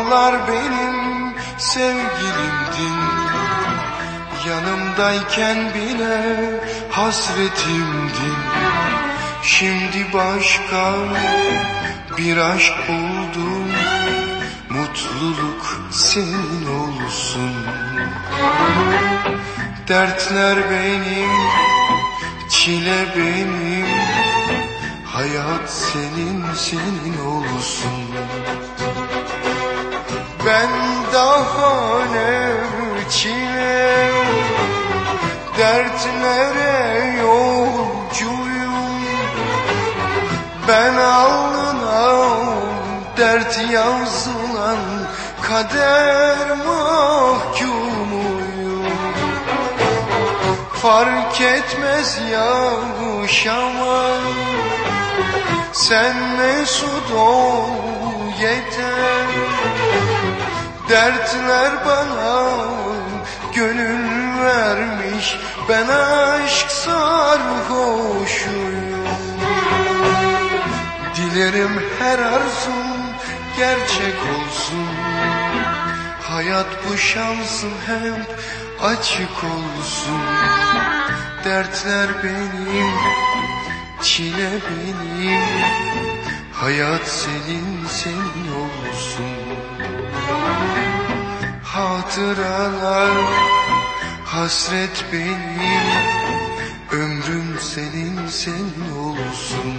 zamanlar benim sevgilimdin Yanımdayken bile hasretimdin Şimdi başka bir aşk buldum. Mutluluk senin olsun. Dertler benim, çile benim. Hayat senin, senin olsun Ben daha ne çile Dertlere yolcuyum? Ben alnına dert yazılan Kader mahkumuyum. Fark etmez yaşamak Sen mesut ol yeter Dertler bana gönül vermiş Ben aşk sarhoşuyum. Dilerim her arzum gerçek olsun. Hayat bu şansım hep açık olsun. Dertler benim, çile benim. Hayat senin, senin olsun Hatıralar, hasret benim Ömrüm senin, senin olsun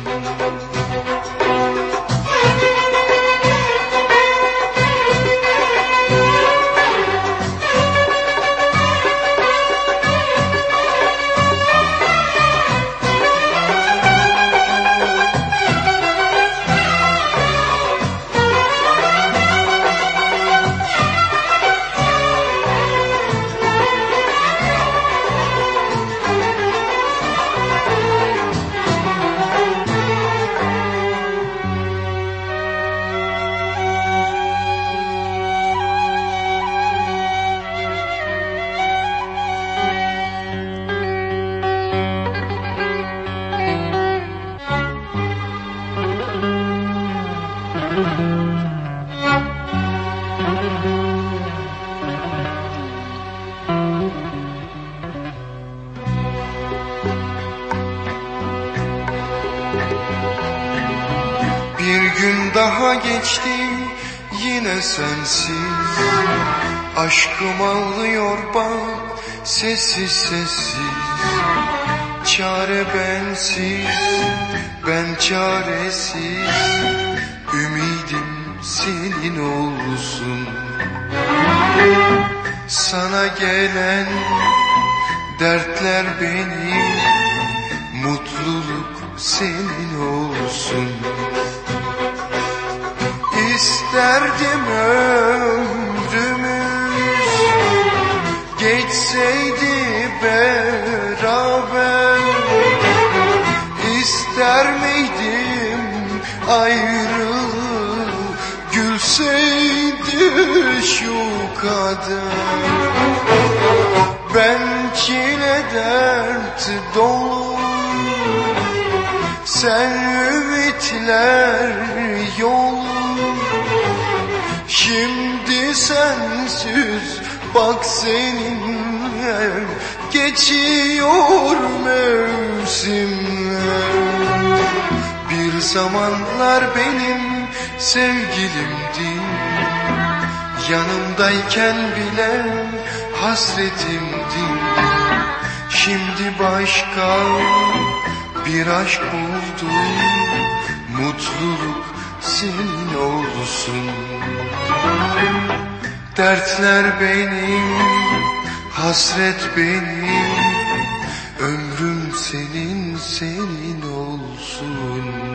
gün daha geçti yine sensiz. Aşkım ağlıyor bak sessiz sessiz. Çare bensiz ben çaresiz. Ümidim senin olsun. Sana gelen dertler benim. Mutluluk senin olsun İsterdim ömrümüz geçseydi beraber. İster miydim ayrılığı gülseydi şu kader Ben çile dert dolu. Sen ümitler yolu Şimdi sensiz bak seninle geçiyor mevsimler Bir zamanlar benim sevgilimdin Yanımdayken bile hasretimdin Şimdi başka bir aşk buldum Mutluluk senin olsun Dertler benim, hasret benim Ömrüm senin, senin olsun